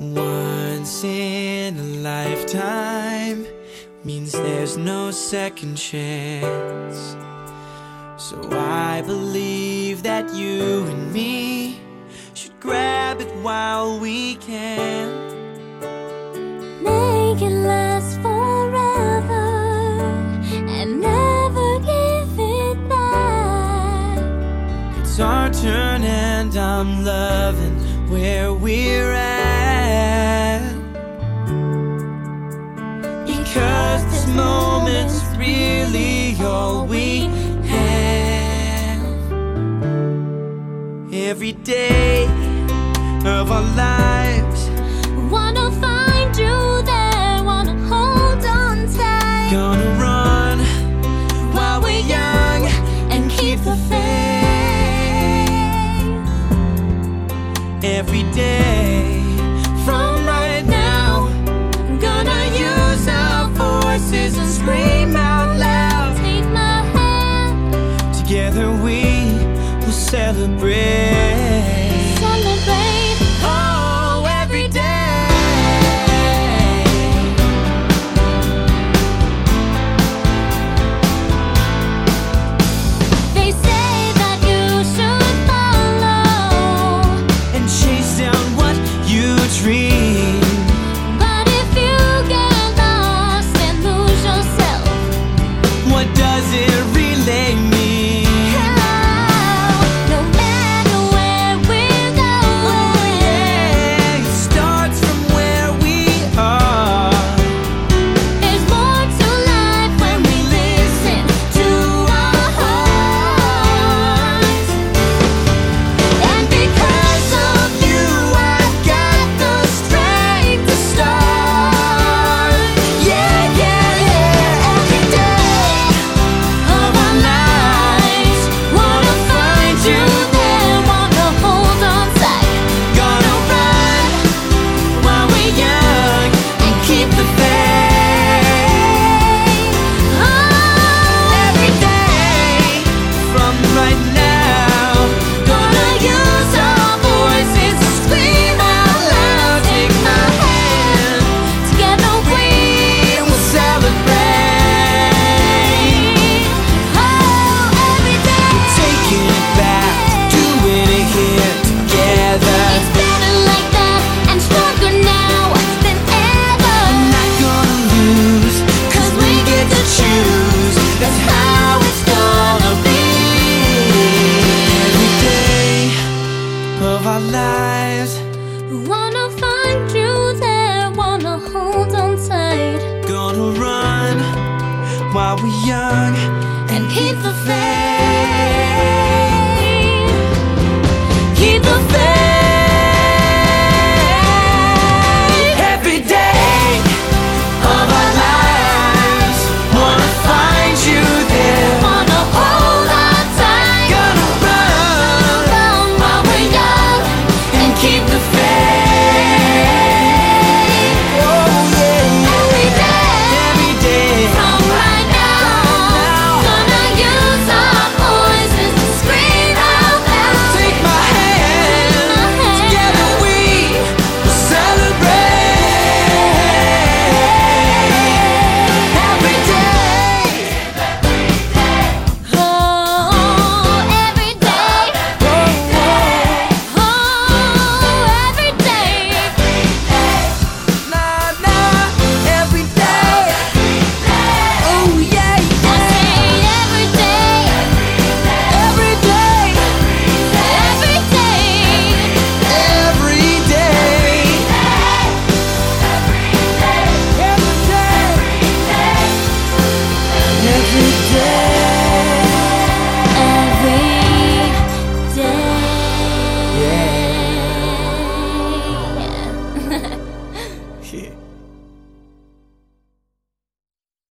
Once in a lifetime means there's no second chance. So I believe that you and me should grab it while we can. Make it last forever and never give it back. It's our turn and I'm loving where we're at. Every day of our lives, Wanna find you there, wanna hold on tight. gonna run while we're young and keep the faith. every day. From right now, gonna use our voices and scream out loud. Take my hand, Together we will celebrate. While we're young and keep the faith.